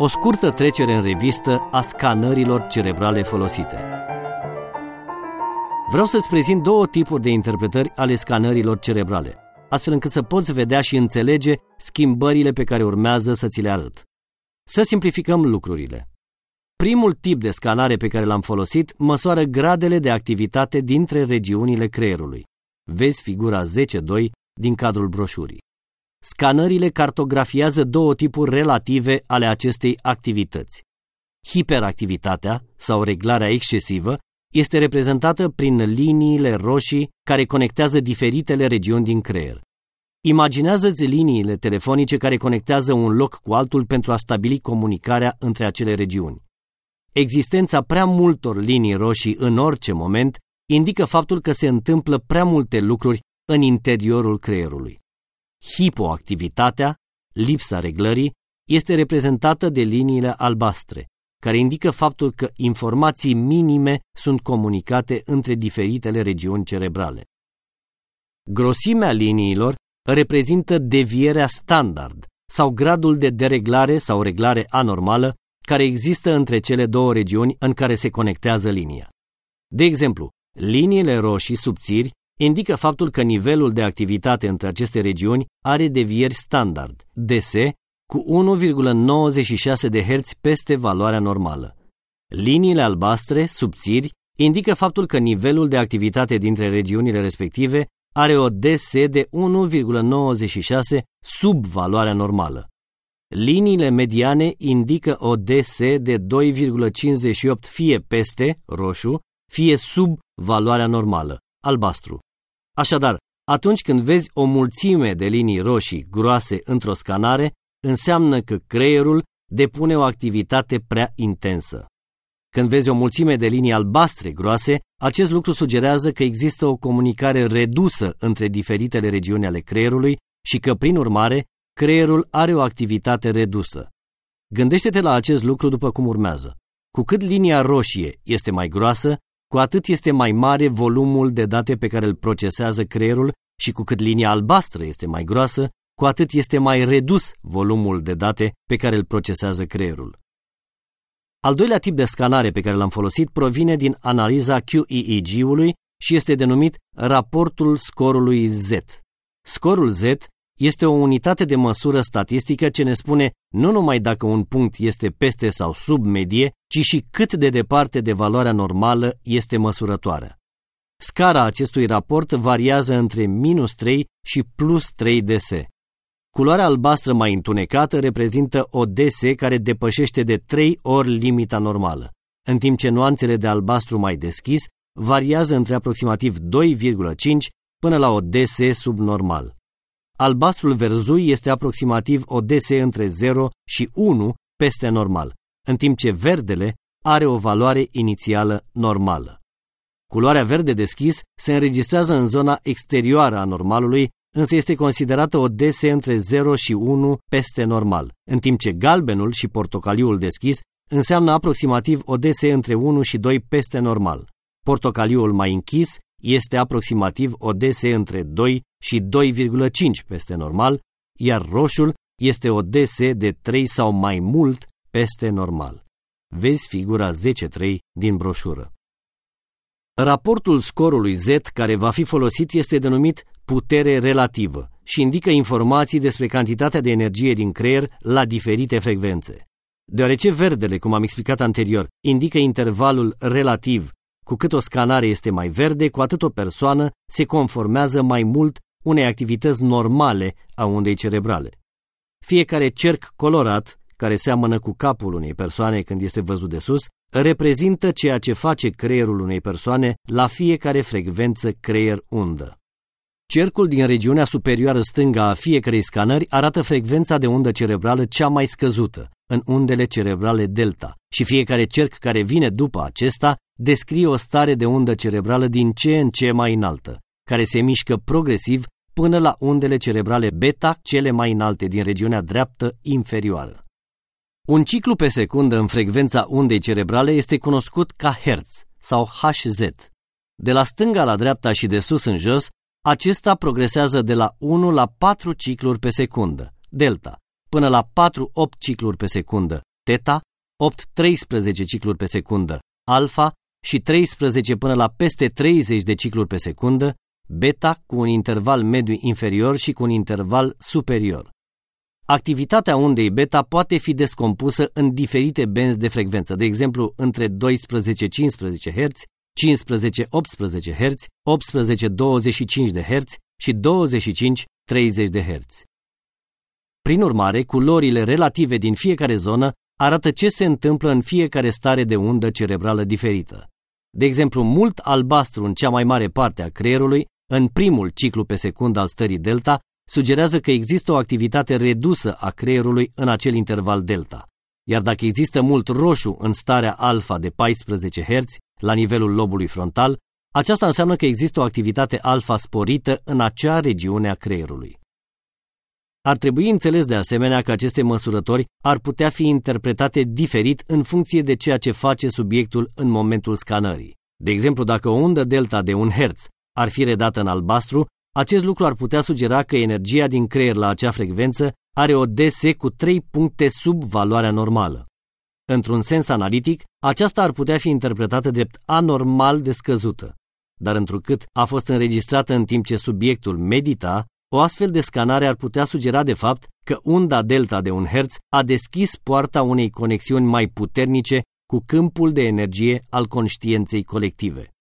O scurtă trecere în revistă a scanărilor cerebrale folosite. Vreau să-ți prezint două tipuri de interpretări ale scanărilor cerebrale, astfel încât să poți vedea și înțelege schimbările pe care urmează să ți le arăt. Să simplificăm lucrurile. Primul tip de scanare pe care l-am folosit măsoară gradele de activitate dintre regiunile creierului. Vezi figura 10.2 din cadrul broșurii. Scanările cartografiază două tipuri relative ale acestei activități. Hiperactivitatea sau reglarea excesivă este reprezentată prin liniile roșii care conectează diferitele regiuni din creier. Imaginează-ți liniile telefonice care conectează un loc cu altul pentru a stabili comunicarea între acele regiuni. Existența prea multor linii roșii în orice moment indică faptul că se întâmplă prea multe lucruri în interiorul creierului. Hipoactivitatea, lipsa reglării, este reprezentată de liniile albastre, care indică faptul că informații minime sunt comunicate între diferitele regiuni cerebrale. Grosimea liniilor reprezintă devierea standard sau gradul de dereglare sau reglare anormală care există între cele două regiuni în care se conectează linia. De exemplu, liniile roșii subțiri indică faptul că nivelul de activitate între aceste regiuni are devieri standard, DS, cu 1,96 de Hz peste valoarea normală. Liniile albastre, subțiri, indică faptul că nivelul de activitate dintre regiunile respective are o DS de 1,96 sub valoarea normală. Liniile mediane indică o DS de 2,58 fie peste, roșu, fie sub valoarea normală, albastru. Așadar, atunci când vezi o mulțime de linii roșii groase într-o scanare, înseamnă că creierul depune o activitate prea intensă. Când vezi o mulțime de linii albastre groase, acest lucru sugerează că există o comunicare redusă între diferitele regiuni ale creierului și că, prin urmare, creierul are o activitate redusă. Gândește-te la acest lucru după cum urmează. Cu cât linia roșie este mai groasă, cu atât este mai mare volumul de date pe care îl procesează creierul și cu cât linia albastră este mai groasă, cu atât este mai redus volumul de date pe care îl procesează creierul. Al doilea tip de scanare pe care l-am folosit provine din analiza QEEG-ului și este denumit raportul scorului Z. Scorul Z este o unitate de măsură statistică ce ne spune nu numai dacă un punct este peste sau sub medie, ci și cât de departe de valoarea normală este măsurătoarea. Scara acestui raport variază între minus 3 și plus 3 DS. Culoarea albastră mai întunecată reprezintă o DS care depășește de 3 ori limita normală, în timp ce nuanțele de albastru mai deschis variază între aproximativ 2,5 până la o DS subnormal. Albastrul verzui este aproximativ o DS între 0 și 1 peste normal, în timp ce verdele are o valoare inițială normală. Culoarea verde deschis se înregistrează în zona exterioară a normalului, însă este considerată o DS între 0 și 1 peste normal, în timp ce galbenul și portocaliul deschis înseamnă aproximativ o DS între 1 și 2 peste normal. Portocaliul mai închis este aproximativ o DS între 2 și 2,5 peste normal, iar roșul este o DS de 3 sau mai mult peste normal. Vezi figura 10.3 din broșură. Raportul scorului Z care va fi folosit este denumit putere relativă și indică informații despre cantitatea de energie din creier la diferite frecvențe. Deoarece verdele, cum am explicat anterior, indică intervalul relativ cu cât o scanare este mai verde, cu atât o persoană se conformează mai mult unei activități normale a undei cerebrale. Fiecare cerc colorat, care seamănă cu capul unei persoane când este văzut de sus, reprezintă ceea ce face creierul unei persoane la fiecare frecvență creier-undă. Cercul din regiunea superioară stângă a fiecarei scanări arată frecvența de undă cerebrală cea mai scăzută, în undele cerebrale delta, și fiecare cerc care vine după acesta descrie o stare de undă cerebrală din ce în ce mai înaltă, care se mișcă progresiv până la undele cerebrale beta, cele mai înalte din regiunea dreaptă inferioară. Un ciclu pe secundă în frecvența undei cerebrale este cunoscut ca Hertz sau HZ. De la stânga la dreapta și de sus în jos, acesta progresează de la 1 la 4 cicluri pe secundă, delta, până la 4-8 cicluri pe secundă, teta, 8-13 cicluri pe secundă, alfa și 13 până la peste 30 de cicluri pe secundă, beta cu un interval mediu inferior și cu un interval superior. Activitatea undei beta poate fi descompusă în diferite benzi de frecvență, de exemplu între 12-15 Hz, 15-18 Hz, 18-25 de Hz și 25-30 de Hz. Prin urmare, culorile relative din fiecare zonă arată ce se întâmplă în fiecare stare de undă cerebrală diferită. De exemplu, mult albastru în cea mai mare parte a creierului, în primul ciclu pe secundă al stării delta, sugerează că există o activitate redusă a creierului în acel interval delta. Iar dacă există mult roșu în starea alfa de 14 Hz la nivelul lobului frontal, aceasta înseamnă că există o activitate alfa sporită în acea regiune a creierului. Ar trebui înțeles de asemenea că aceste măsurători ar putea fi interpretate diferit în funcție de ceea ce face subiectul în momentul scanării. De exemplu, dacă o undă delta de 1 Hz ar fi redată în albastru, acest lucru ar putea sugera că energia din creier la acea frecvență are o DS cu 3 puncte sub valoarea normală. Într-un sens analitic, aceasta ar putea fi interpretată drept anormal de scăzută. Dar întrucât a fost înregistrată în timp ce subiectul medita, o astfel de scanare ar putea sugera de fapt că unda delta de un herț a deschis poarta unei conexiuni mai puternice cu câmpul de energie al conștiinței colective.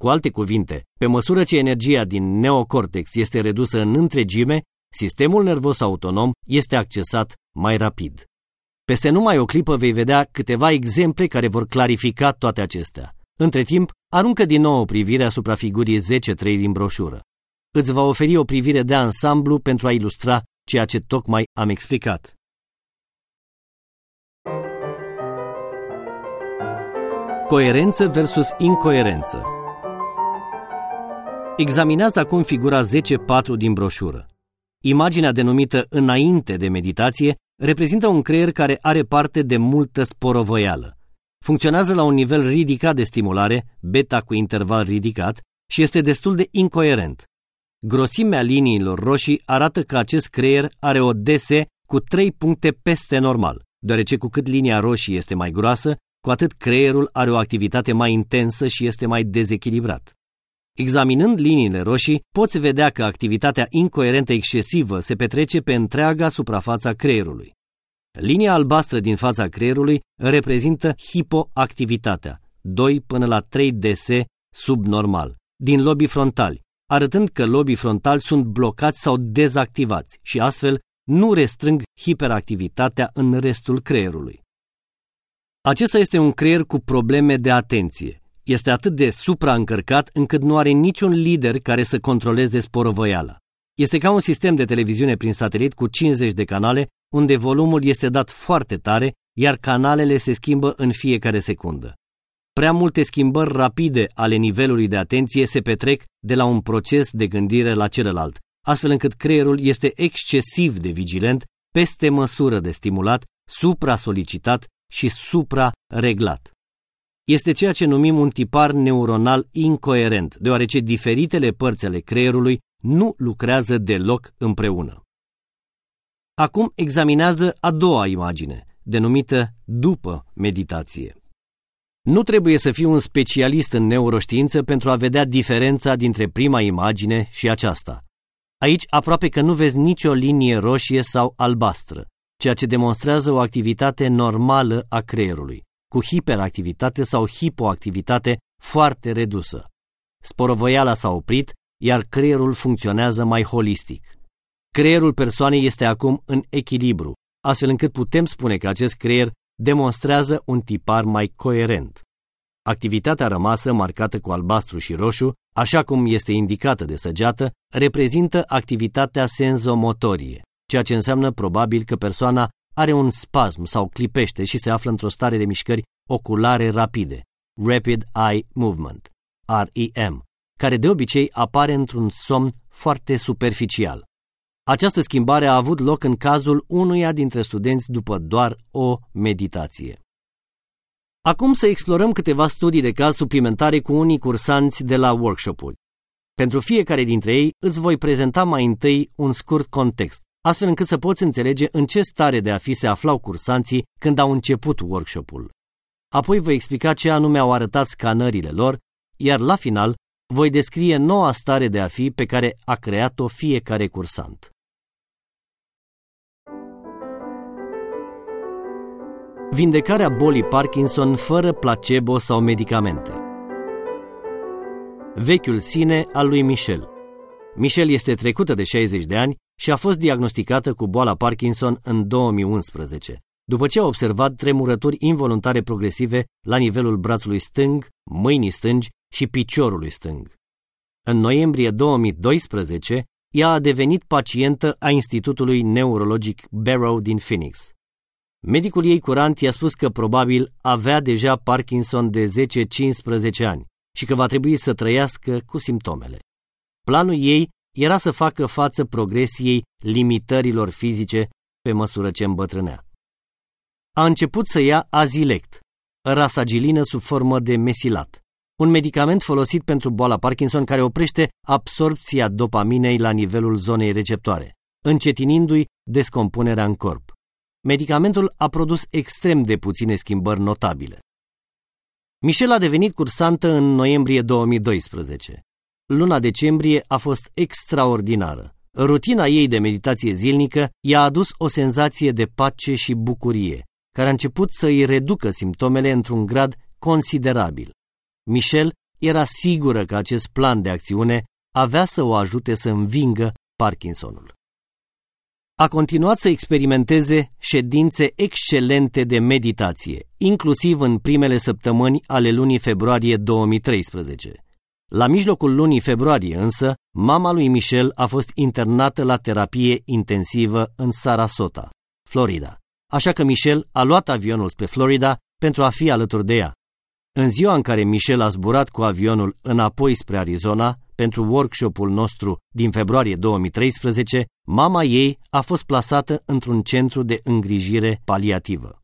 Cu alte cuvinte, pe măsură ce energia din neocortex este redusă în întregime, sistemul nervos autonom este accesat mai rapid. Peste numai o clipă vei vedea câteva exemple care vor clarifica toate acestea. Între timp, aruncă din nou o privire asupra figurii 10.3 din broșură îți va oferi o privire de ansamblu pentru a ilustra ceea ce tocmai am explicat. Coerență versus incoerență Examinează acum figura 10.4 din broșură. Imaginea denumită înainte de meditație reprezintă un creier care are parte de multă sporovăială. Funcționează la un nivel ridicat de stimulare, beta cu interval ridicat, și este destul de incoerent. Grosimea liniilor roșii arată că acest creier are o DS cu 3 puncte peste normal, deoarece cu cât linia roșie este mai groasă, cu atât creierul are o activitate mai intensă și este mai dezechilibrat. Examinând liniile roșii, poți vedea că activitatea incoerentă excesivă se petrece pe întreaga suprafața creierului. Linia albastră din fața creierului reprezintă hipoactivitatea, 2 până la 3 DS subnormal, din lobii frontali, arătând că lobii frontali sunt blocați sau dezactivați și astfel nu restrâng hiperactivitatea în restul creierului. Acesta este un creier cu probleme de atenție. Este atât de supraîncărcat încât nu are niciun lider care să controleze sporovăiala. Este ca un sistem de televiziune prin satelit cu 50 de canale, unde volumul este dat foarte tare, iar canalele se schimbă în fiecare secundă. Prea multe schimbări rapide ale nivelului de atenție se petrec de la un proces de gândire la celălalt, astfel încât creierul este excesiv de vigilent, peste măsură de stimulat, supra-solicitat și supra-reglat. Este ceea ce numim un tipar neuronal incoerent, deoarece diferitele părți ale creierului nu lucrează deloc împreună. Acum examinează a doua imagine, denumită după meditație. Nu trebuie să fii un specialist în neuroștiință pentru a vedea diferența dintre prima imagine și aceasta. Aici aproape că nu vezi nicio linie roșie sau albastră, ceea ce demonstrează o activitate normală a creierului, cu hiperactivitate sau hipoactivitate foarte redusă. Sporovăiala s-a oprit, iar creierul funcționează mai holistic. Creierul persoanei este acum în echilibru, astfel încât putem spune că acest creier demonstrează un tipar mai coerent. Activitatea rămasă, marcată cu albastru și roșu, așa cum este indicată de săgeată, reprezintă activitatea senzomotorie, ceea ce înseamnă probabil că persoana are un spasm sau clipește și se află într-o stare de mișcări oculare rapide, Rapid Eye Movement, REM, care de obicei apare într-un somn foarte superficial. Această schimbare a avut loc în cazul unuia dintre studenți după doar o meditație. Acum să explorăm câteva studii de caz suplimentare cu unii cursanți de la workshop-uri. Pentru fiecare dintre ei îți voi prezenta mai întâi un scurt context, astfel încât să poți înțelege în ce stare de a fi se aflau cursanții când au început workshop-ul. Apoi voi explica ce anume au arătat scanările lor, iar la final voi descrie noua stare de a fi pe care a creat-o fiecare cursant. Vindecarea bolii Parkinson fără placebo sau medicamente Vechiul sine al lui Michel Michel este trecută de 60 de ani și a fost diagnosticată cu boala Parkinson în 2011, după ce a observat tremurături involuntare progresive la nivelul brațului stâng, mâinii stângi și piciorului stâng. În noiembrie 2012, ea a devenit pacientă a Institutului Neurologic Barrow din Phoenix. Medicul ei curant i-a spus că probabil avea deja Parkinson de 10-15 ani și că va trebui să trăiască cu simptomele. Planul ei era să facă față progresiei limitărilor fizice pe măsură ce îmbătrânea. A început să ia azilect, rasagilină sub formă de mesilat, un medicament folosit pentru boala Parkinson care oprește absorpția dopaminei la nivelul zonei receptoare, încetinindu-i descompunerea în corp. Medicamentul a produs extrem de puține schimbări notabile. Michelle a devenit cursantă în noiembrie 2012. Luna decembrie a fost extraordinară. Rutina ei de meditație zilnică i-a adus o senzație de pace și bucurie, care a început să îi reducă simptomele într-un grad considerabil. Michel era sigură că acest plan de acțiune avea să o ajute să învingă Parkinsonul. A continuat să experimenteze ședințe excelente de meditație, inclusiv în primele săptămâni ale lunii februarie 2013. La mijlocul lunii februarie însă, mama lui Michel a fost internată la terapie intensivă în Sarasota, Florida. Așa că Michel a luat avionul spre Florida pentru a fi alături de ea. În ziua în care Michel a zburat cu avionul înapoi spre Arizona pentru workshopul nostru din februarie 2013, mama ei a fost plasată într-un centru de îngrijire paliativă.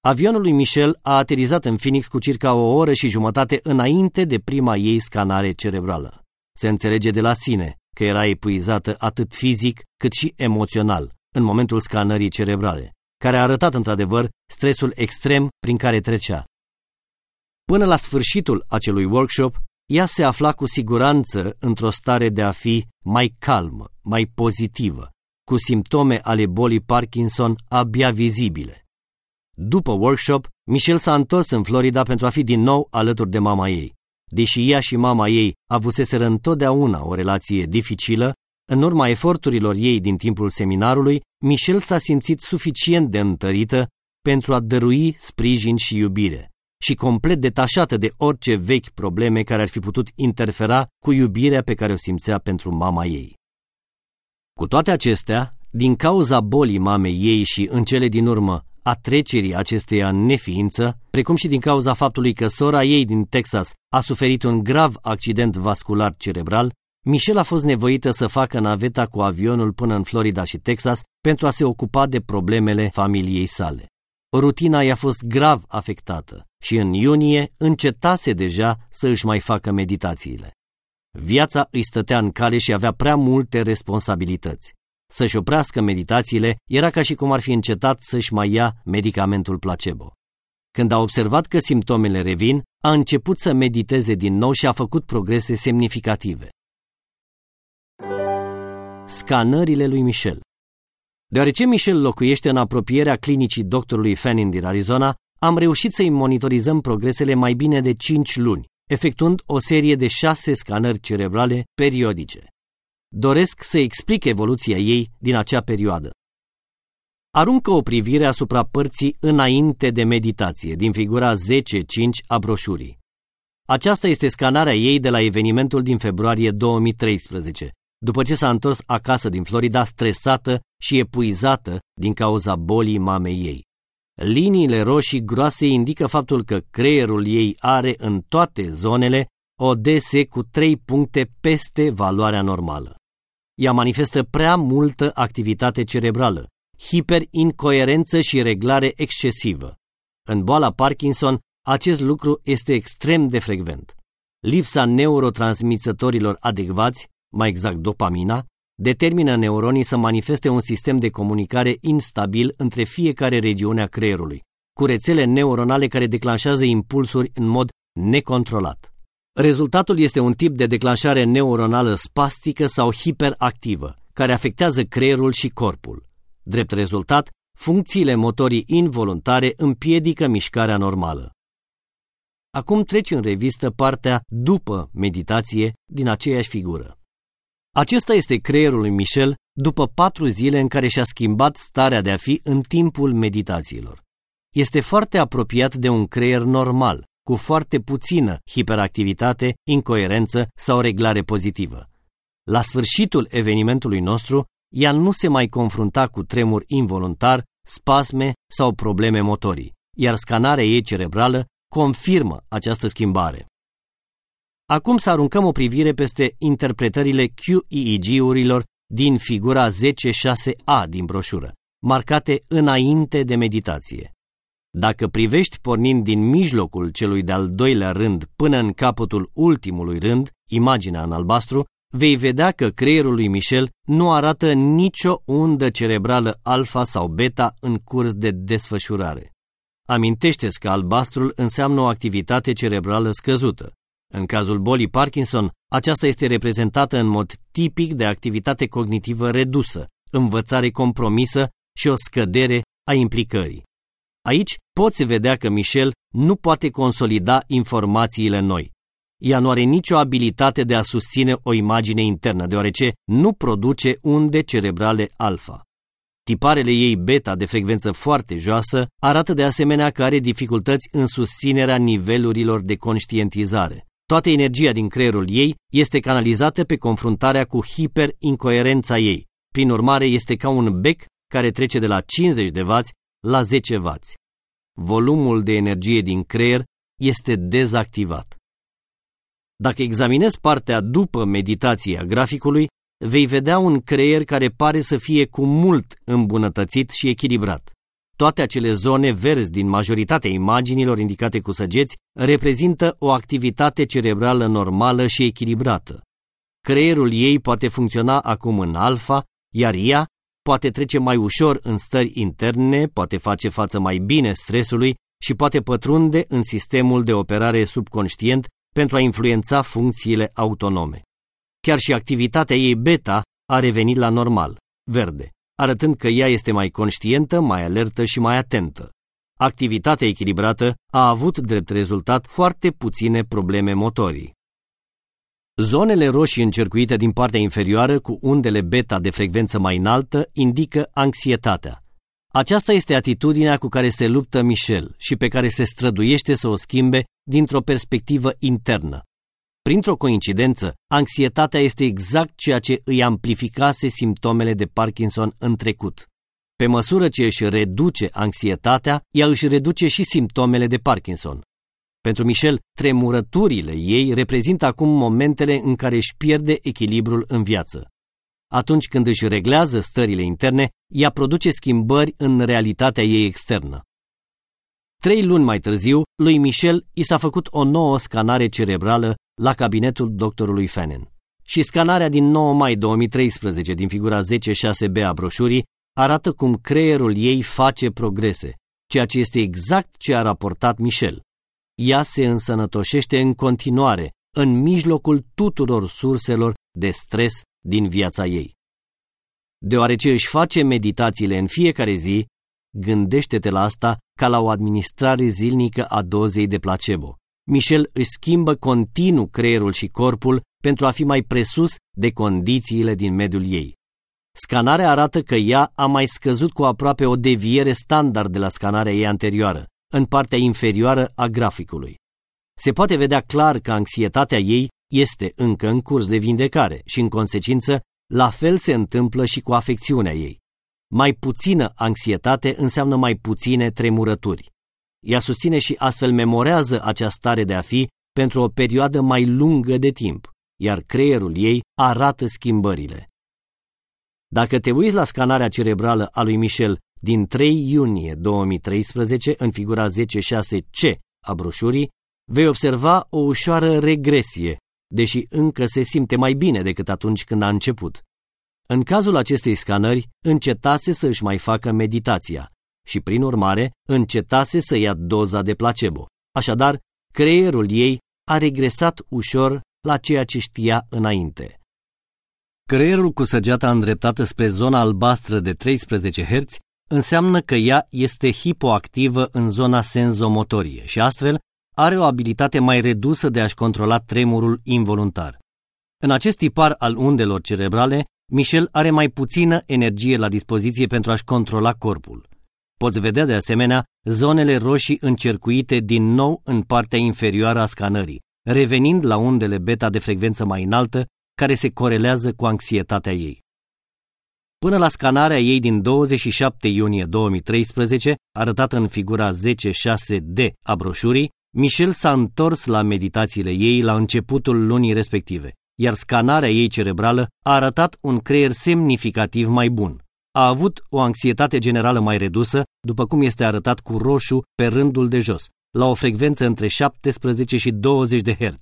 Avionul lui Michel a aterizat în Phoenix cu circa o oră și jumătate înainte de prima ei scanare cerebrală. Se înțelege de la sine că era epuizată atât fizic cât și emoțional în momentul scanării cerebrale, care a arătat într-adevăr stresul extrem prin care trecea. Până la sfârșitul acelui workshop, ea se afla cu siguranță într-o stare de a fi mai calmă, mai pozitivă, cu simptome ale bolii Parkinson abia vizibile. După workshop, Michelle s-a întors în Florida pentru a fi din nou alături de mama ei. Deși ea și mama ei avuseseră întotdeauna o relație dificilă, în urma eforturilor ei din timpul seminarului, Michelle s-a simțit suficient de întărită pentru a dărui sprijin și iubire și complet detașată de orice vechi probleme care ar fi putut interfera cu iubirea pe care o simțea pentru mama ei. Cu toate acestea, din cauza bolii mamei ei și, în cele din urmă, a trecerii acesteia în neființă, precum și din cauza faptului că sora ei din Texas a suferit un grav accident vascular cerebral, Michelle a fost nevoită să facă naveta cu avionul până în Florida și Texas pentru a se ocupa de problemele familiei sale. Rutina i-a fost grav afectată și în iunie încetase deja să își mai facă meditațiile. Viața îi stătea în cale și avea prea multe responsabilități. Să-și oprească meditațiile era ca și cum ar fi încetat să-și mai ia medicamentul placebo. Când a observat că simptomele revin, a început să mediteze din nou și a făcut progrese semnificative. Scanările lui Michel Deoarece Michel locuiește în apropierea clinicii doctorului Fanning din Arizona, am reușit să-i monitorizăm progresele mai bine de 5 luni, efectuând o serie de 6 scanări cerebrale periodice. Doresc să explic evoluția ei din acea perioadă. Aruncă o privire asupra părții înainte de meditație, din figura 10.5 a broșurii. Aceasta este scanarea ei de la evenimentul din februarie 2013, după ce s-a întors acasă din Florida stresată și epuizată din cauza bolii mamei ei. Liniile roșii groase indică faptul că creierul ei are în toate zonele o DS cu 3 puncte peste valoarea normală. Ea manifestă prea multă activitate cerebrală, hiperincoerență și reglare excesivă. În boala Parkinson, acest lucru este extrem de frecvent. Lipsa neurotransmițătorilor adecvați, mai exact dopamina, determină neuronii să manifeste un sistem de comunicare instabil între fiecare regiune a creierului, cu rețele neuronale care declanșează impulsuri în mod necontrolat. Rezultatul este un tip de declanșare neuronală spastică sau hiperactivă, care afectează creierul și corpul. Drept rezultat, funcțiile motorii involuntare împiedică mișcarea normală. Acum treci în revistă partea după meditație din aceeași figură. Acesta este creierul lui Michel după patru zile în care și-a schimbat starea de a fi în timpul meditațiilor. Este foarte apropiat de un creier normal, cu foarte puțină hiperactivitate, incoerență sau reglare pozitivă. La sfârșitul evenimentului nostru, ea nu se mai confrunta cu tremur involuntar, spasme sau probleme motorii, iar scanarea ei cerebrală confirmă această schimbare. Acum să aruncăm o privire peste interpretările QEEG-urilor din figura 10.6a din broșură, marcate înainte de meditație. Dacă privești pornind din mijlocul celui de-al doilea rând până în capătul ultimului rând, imaginea în albastru, vei vedea că creierul lui Michel nu arată nicio undă cerebrală alfa sau beta în curs de desfășurare. amintește că albastrul înseamnă o activitate cerebrală scăzută. În cazul bolii Parkinson, aceasta este reprezentată în mod tipic de activitate cognitivă redusă, învățare compromisă și o scădere a implicării. Aici poți vedea că Michel nu poate consolida informațiile noi. Ea nu are nicio abilitate de a susține o imagine internă, deoarece nu produce unde cerebrale alfa. Tiparele ei beta de frecvență foarte joasă arată de asemenea că are dificultăți în susținerea nivelurilor de conștientizare. Toată energia din creierul ei este canalizată pe confruntarea cu hiperincoerența ei. Prin urmare, este ca un bec care trece de la 50 de vați la 10 vați. Volumul de energie din creier este dezactivat. Dacă examinezi partea după meditația graficului, vei vedea un creier care pare să fie cu mult îmbunătățit și echilibrat. Toate acele zone verzi din majoritatea imaginilor indicate cu săgeți reprezintă o activitate cerebrală normală și echilibrată. Creierul ei poate funcționa acum în alfa, iar ea poate trece mai ușor în stări interne, poate face față mai bine stresului și poate pătrunde în sistemul de operare subconștient pentru a influența funcțiile autonome. Chiar și activitatea ei beta a revenit la normal, verde, arătând că ea este mai conștientă, mai alertă și mai atentă. Activitatea echilibrată a avut drept rezultat foarte puține probleme motorii. Zonele roșii încercuite din partea inferioară cu undele beta de frecvență mai înaltă indică anxietatea. Aceasta este atitudinea cu care se luptă Michel și pe care se străduiește să o schimbe dintr-o perspectivă internă. Printr-o coincidență, anxietatea este exact ceea ce îi amplificase simptomele de Parkinson în trecut. Pe măsură ce își reduce anxietatea, ea își reduce și simptomele de Parkinson. Pentru Michel, tremurăturile ei reprezintă acum momentele în care își pierde echilibrul în viață. Atunci când își reglează stările interne, ea produce schimbări în realitatea ei externă. Trei luni mai târziu, lui Michel i s-a făcut o nouă scanare cerebrală la cabinetul doctorului Fenen. Și scanarea din 9 mai 2013 din figura 10.6b a broșurii arată cum creierul ei face progrese, ceea ce este exact ce a raportat Michel. Ea se însănătoșește în continuare, în mijlocul tuturor surselor de stres din viața ei. Deoarece își face meditațiile în fiecare zi, gândește-te la asta ca la o administrare zilnică a dozei de placebo. Michel își schimbă continuu creierul și corpul pentru a fi mai presus de condițiile din mediul ei. Scanarea arată că ea a mai scăzut cu aproape o deviere standard de la scanarea ei anterioară, în partea inferioară a graficului. Se poate vedea clar că anxietatea ei este încă în curs de vindecare și, în consecință, la fel se întâmplă și cu afecțiunea ei. Mai puțină anxietate înseamnă mai puține tremurături. Ea susține și astfel memorează acea stare de a fi pentru o perioadă mai lungă de timp, iar creierul ei arată schimbările. Dacă te uiți la scanarea cerebrală a lui Michel din 3 iunie 2013 în figura 10.6c a broșurii, vei observa o ușoară regresie, deși încă se simte mai bine decât atunci când a început. În cazul acestei scanări, încetase să își mai facă meditația și, prin urmare, încetase să ia doza de placebo. Așadar, creierul ei a regresat ușor la ceea ce știa înainte. Creierul cu săgeata îndreptată spre zona albastră de 13 Hz înseamnă că ea este hipoactivă în zona senzomotorie și astfel are o abilitate mai redusă de a-și controla tremurul involuntar. În acest tipar al undelor cerebrale, Michel are mai puțină energie la dispoziție pentru a-și controla corpul. Poți vedea de asemenea zonele roșii încercuite din nou în partea inferioară a scanării, revenind la undele beta de frecvență mai înaltă, care se corelează cu anxietatea ei. Până la scanarea ei din 27 iunie 2013, arătată în figura 10.6D a broșurii, Michel s-a întors la meditațiile ei la începutul lunii respective, iar scanarea ei cerebrală a arătat un creier semnificativ mai bun. A avut o anxietate generală mai redusă, după cum este arătat cu roșu pe rândul de jos, la o frecvență între 17 și 20 de Hz.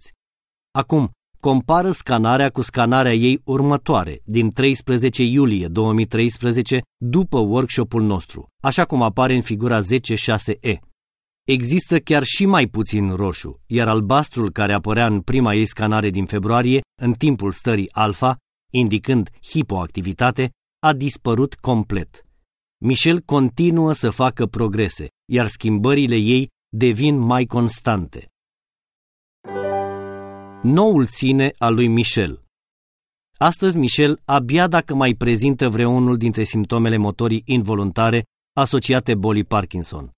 Acum, compară scanarea cu scanarea ei următoare, din 13 iulie 2013, după workshopul nostru, așa cum apare în figura 10.6e. Există chiar și mai puțin roșu, iar albastrul care apărea în prima ei scanare din februarie, în timpul stării alfa, indicând hipoactivitate, a dispărut complet. Michel continuă să facă progrese, iar schimbările ei devin mai constante. Noul sine al lui Michel Astăzi Michel abia dacă mai prezintă vreunul dintre simptomele motorii involuntare asociate bolii Parkinson.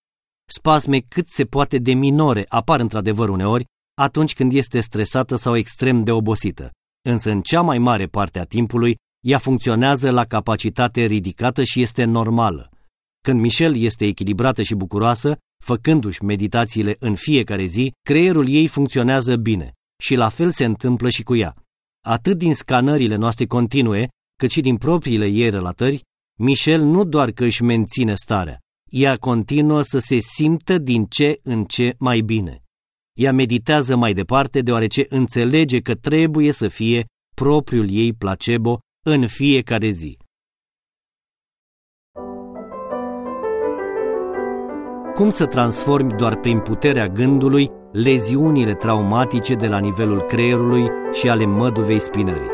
Spasme cât se poate de minore apar într-adevăr uneori atunci când este stresată sau extrem de obosită, însă în cea mai mare parte a timpului ea funcționează la capacitate ridicată și este normală. Când Michelle este echilibrată și bucuroasă, făcându-și meditațiile în fiecare zi, creierul ei funcționează bine și la fel se întâmplă și cu ea. Atât din scanările noastre continue, cât și din propriile ei relatări, Michel nu doar că își menține starea, ea continuă să se simtă din ce în ce mai bine. Ea meditează mai departe deoarece înțelege că trebuie să fie propriul ei placebo în fiecare zi. Cum să transformi doar prin puterea gândului leziunile traumatice de la nivelul creierului și ale măduvei spinării?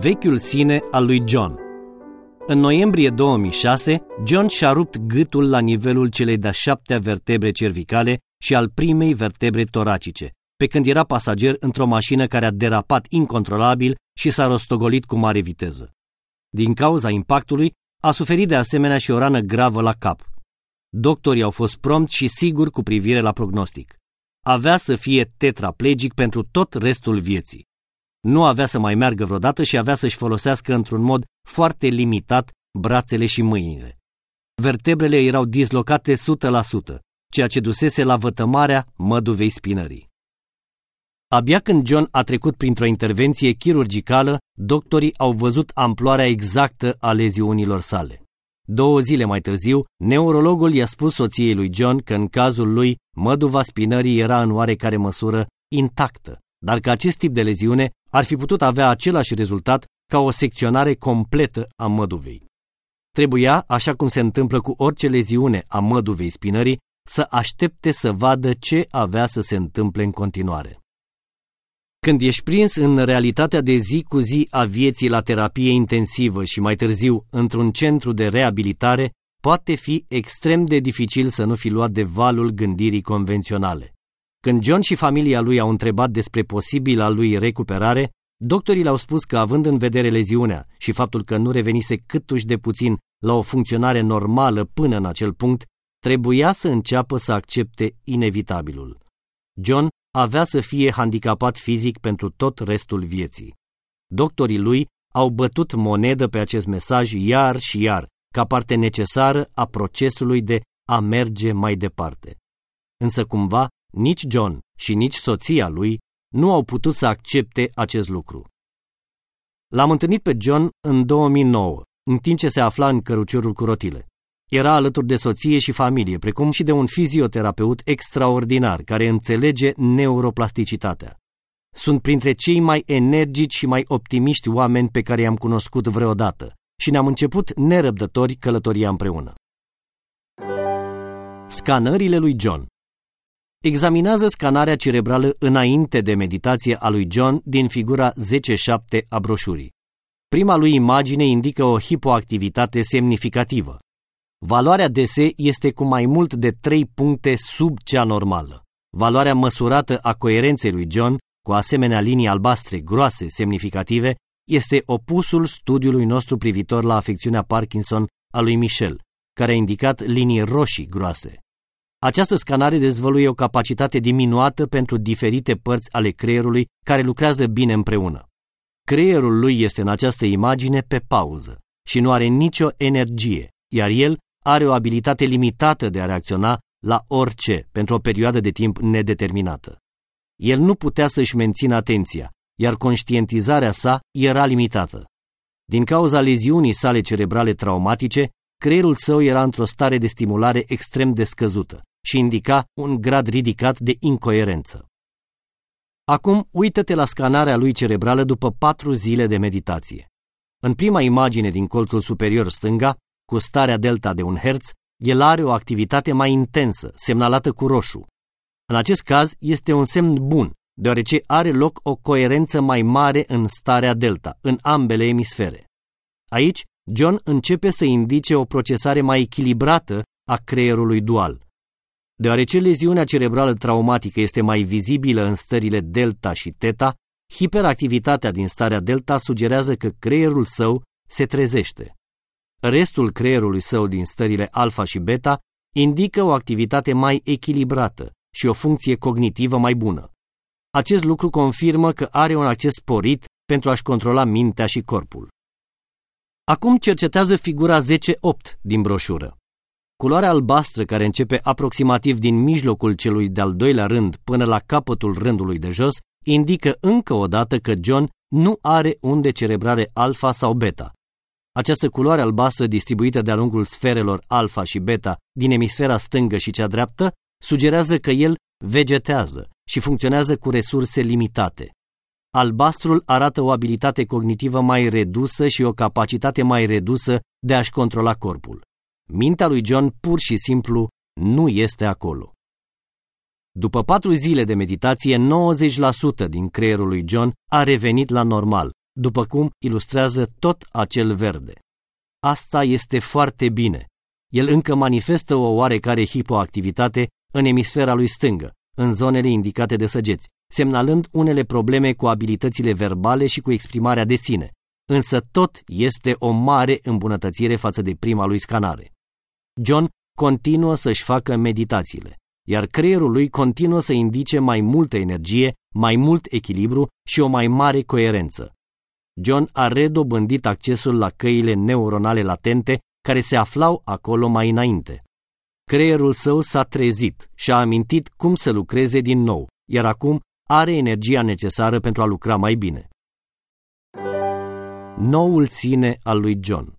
Vechiul sine al lui John În noiembrie 2006, John și-a rupt gâtul la nivelul celei de-a șaptea vertebre cervicale și al primei vertebre toracice, pe când era pasager într-o mașină care a derapat incontrolabil și s-a rostogolit cu mare viteză. Din cauza impactului, a suferit de asemenea și o rană gravă la cap. Doctorii au fost prompt și siguri cu privire la prognostic. Avea să fie tetraplegic pentru tot restul vieții. Nu avea să mai meargă vreodată și avea să-și folosească într-un mod foarte limitat brațele și mâinile. Vertebrele erau dislocate 100%, ceea ce dusese la vătămarea măduvei spinării. Abia când John a trecut printr-o intervenție chirurgicală, doctorii au văzut amploarea exactă a leziunilor sale. Două zile mai târziu, neurologul i-a spus soției lui John că în cazul lui măduva spinării era în oarecare măsură intactă, dar că acest tip de leziune ar fi putut avea același rezultat ca o secționare completă a măduvei. Trebuia, așa cum se întâmplă cu orice leziune a măduvei spinării, să aștepte să vadă ce avea să se întâmple în continuare. Când ești prins în realitatea de zi cu zi a vieții la terapie intensivă și mai târziu într-un centru de reabilitare, poate fi extrem de dificil să nu fi luat de valul gândirii convenționale. Când John și familia lui au întrebat despre posibila lui recuperare, doctorii le-au spus că având în vedere leziunea și faptul că nu revenise câtuși de puțin la o funcționare normală până în acel punct, trebuia să înceapă să accepte inevitabilul. John avea să fie handicapat fizic pentru tot restul vieții. Doctorii lui au bătut monedă pe acest mesaj iar și iar, ca parte necesară a procesului de a merge mai departe. Însă cumva nici John și nici soția lui nu au putut să accepte acest lucru. L-am întâlnit pe John în 2009, în timp ce se afla în căruciorul cu rotile. Era alături de soție și familie, precum și de un fizioterapeut extraordinar care înțelege neuroplasticitatea. sunt printre cei mai energici și mai optimiști oameni pe care i-am cunoscut vreodată și ne-am început nerăbdători călătoria împreună. Scanările lui John Examinează scanarea cerebrală înainte de meditație a lui John din figura 10-7 a broșurii. Prima lui imagine indică o hipoactivitate semnificativă. Valoarea DS este cu mai mult de 3 puncte sub cea normală. Valoarea măsurată a coerenței lui John, cu asemenea linii albastre groase semnificative, este opusul studiului nostru privitor la afecțiunea Parkinson a lui Michel, care a indicat linii roșii groase. Această scanare dezvăluie o capacitate diminuată pentru diferite părți ale creierului care lucrează bine împreună. Creierul lui este în această imagine pe pauză și nu are nicio energie, iar el are o abilitate limitată de a reacționa la orice pentru o perioadă de timp nedeterminată. El nu putea să-și mențină atenția, iar conștientizarea sa era limitată. Din cauza leziunii sale cerebrale traumatice, creierul său era într-o stare de stimulare extrem de scăzută și indica un grad ridicat de incoerență. Acum uită-te la scanarea lui cerebrală după patru zile de meditație. În prima imagine din colțul superior stânga, cu starea delta de un herț, el are o activitate mai intensă, semnalată cu roșu. În acest caz este un semn bun, deoarece are loc o coerență mai mare în starea delta, în ambele emisfere. Aici, John începe să indice o procesare mai echilibrată a creierului dual. Deoarece leziunea cerebrală traumatică este mai vizibilă în stările delta și teta, hiperactivitatea din starea delta sugerează că creierul său se trezește. Restul creierului său din stările alfa și beta indică o activitate mai echilibrată și o funcție cognitivă mai bună. Acest lucru confirmă că are un acces sporit pentru a-și controla mintea și corpul. Acum cercetează figura 10-8 din broșură. Culoarea albastră care începe aproximativ din mijlocul celui de-al doilea rând până la capătul rândului de jos indică încă o dată că John nu are unde cerebrare alfa sau beta. Această culoare albastră distribuită de-a lungul sferelor alfa și beta din emisfera stângă și cea dreaptă sugerează că el vegetează și funcționează cu resurse limitate. Albastrul arată o abilitate cognitivă mai redusă și o capacitate mai redusă de a-și controla corpul. Mintea lui John pur și simplu nu este acolo. După patru zile de meditație, 90% din creierul lui John a revenit la normal, după cum ilustrează tot acel verde. Asta este foarte bine. El încă manifestă o oarecare hipoactivitate în emisfera lui stângă, în zonele indicate de săgeți, semnalând unele probleme cu abilitățile verbale și cu exprimarea de sine, însă tot este o mare îmbunătățire față de prima lui scanare. John continuă să-și facă meditațiile, iar creierul lui continuă să indice mai multă energie, mai mult echilibru și o mai mare coerență. John a redobândit accesul la căile neuronale latente care se aflau acolo mai înainte. Creierul său s-a trezit și a amintit cum să lucreze din nou, iar acum are energia necesară pentru a lucra mai bine. Noul sine al lui John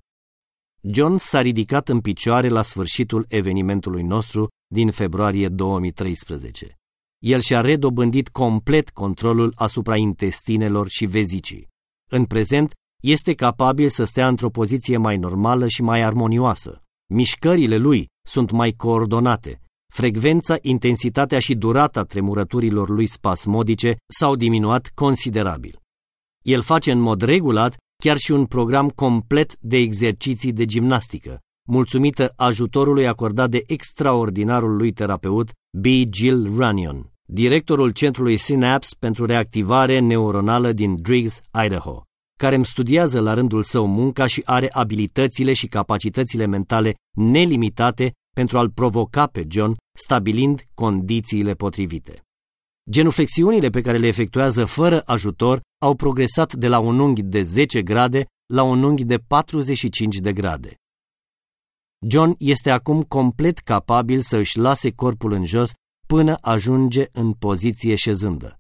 John s-a ridicat în picioare la sfârșitul evenimentului nostru din februarie 2013. El și-a redobândit complet controlul asupra intestinelor și vezicii. În prezent, este capabil să stea într-o poziție mai normală și mai armonioasă. Mișcările lui sunt mai coordonate. Frecvența, intensitatea și durata tremurăturilor lui spasmodice s-au diminuat considerabil. El face în mod regulat chiar și un program complet de exerciții de gimnastică, mulțumită ajutorului acordat de extraordinarul lui terapeut B. Jill Runyon, directorul Centrului Synapse pentru reactivare neuronală din Driggs, Idaho, care îmi studiază la rândul său munca și are abilitățile și capacitățile mentale nelimitate pentru a-l provoca pe John, stabilind condițiile potrivite. Genuflexiunile pe care le efectuează fără ajutor au progresat de la un unghi de 10 grade la un unghi de 45 de grade. John este acum complet capabil să își lase corpul în jos până ajunge în poziție șezândă.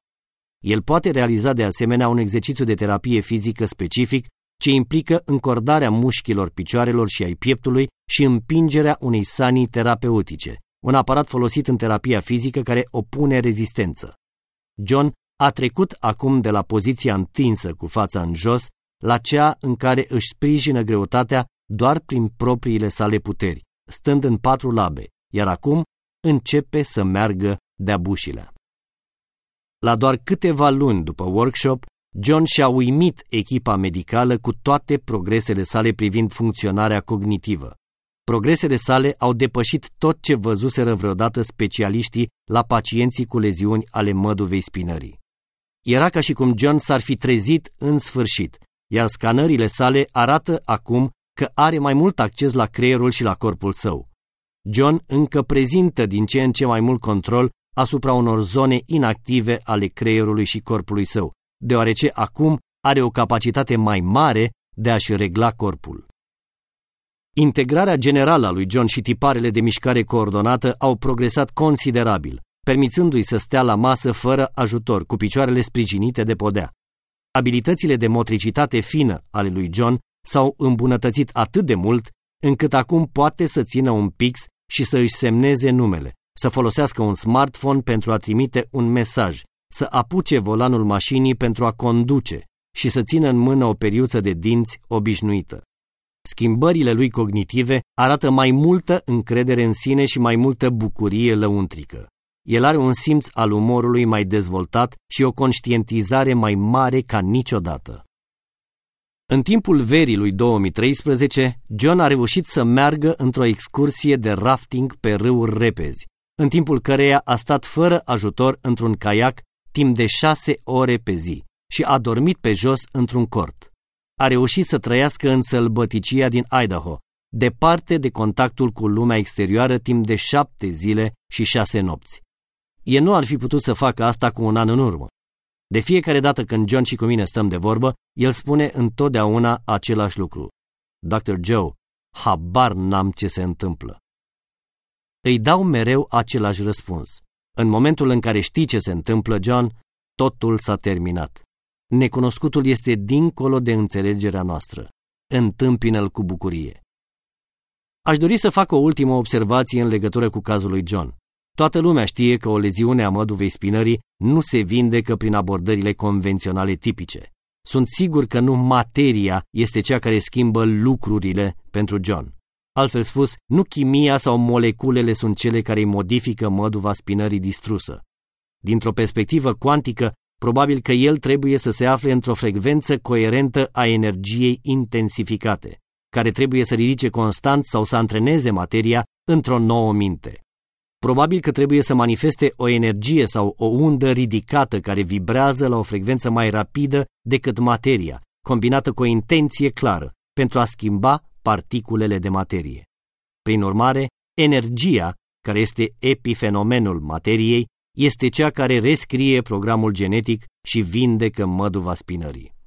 El poate realiza de asemenea un exercițiu de terapie fizică specific ce implică încordarea mușchilor picioarelor și ai pieptului și împingerea unei sanii terapeutice, un aparat folosit în terapia fizică care opune rezistență. John a trecut acum de la poziția întinsă cu fața în jos la cea în care își sprijină greutatea doar prin propriile sale puteri, stând în patru labe, iar acum începe să meargă de-a bușilea. La doar câteva luni după workshop, John și-a uimit echipa medicală cu toate progresele sale privind funcționarea cognitivă. Progresele sale au depășit tot ce văzuseră vreodată specialiștii la pacienții cu leziuni ale măduvei spinării. Era ca și cum John s-ar fi trezit în sfârșit, iar scanările sale arată acum că are mai mult acces la creierul și la corpul său. John încă prezintă din ce în ce mai mult control asupra unor zone inactive ale creierului și corpului său, deoarece acum are o capacitate mai mare de a-și regla corpul. Integrarea generală a lui John și tiparele de mișcare coordonată au progresat considerabil, permițându-i să stea la masă fără ajutor, cu picioarele sprijinite de podea. Abilitățile de motricitate fină ale lui John s-au îmbunătățit atât de mult încât acum poate să țină un pix și să își semneze numele, să folosească un smartphone pentru a trimite un mesaj, să apuce volanul mașinii pentru a conduce și să țină în mână o periuță de dinți obișnuită. Schimbările lui cognitive arată mai multă încredere în sine și mai multă bucurie lăuntrică. El are un simț al umorului mai dezvoltat și o conștientizare mai mare ca niciodată. În timpul verii lui 2013, John a reușit să meargă într-o excursie de rafting pe râuri repezi, în timpul căreia a stat fără ajutor într-un caiac timp de șase ore pe zi și a dormit pe jos într-un cort. A reușit să trăiască în sălbăticia din Idaho, departe de contactul cu lumea exterioară timp de șapte zile și șase nopți. El nu ar fi putut să facă asta cu un an în urmă. De fiecare dată când John și cu mine stăm de vorbă, el spune întotdeauna același lucru. Dr. Joe, habar n-am ce se întâmplă. Îi dau mereu același răspuns. În momentul în care știi ce se întâmplă, John, totul s-a terminat. Necunoscutul este dincolo de înțelegerea noastră. Întâmpină-l cu bucurie. Aș dori să fac o ultimă observație în legătură cu cazul lui John. Toată lumea știe că o leziune a măduvei spinării nu se vindecă prin abordările convenționale tipice. Sunt sigur că nu materia este cea care schimbă lucrurile pentru John. Altfel spus, nu chimia sau moleculele sunt cele care îi modifică măduva spinării distrusă. Dintr-o perspectivă cuantică, probabil că el trebuie să se afle într-o frecvență coerentă a energiei intensificate, care trebuie să ridice constant sau să antreneze materia într-o nouă minte. Probabil că trebuie să manifeste o energie sau o undă ridicată care vibrează la o frecvență mai rapidă decât materia, combinată cu o intenție clară, pentru a schimba particulele de materie. Prin urmare, energia, care este epifenomenul materiei, este cea care rescrie programul genetic și vindecă măduva spinării.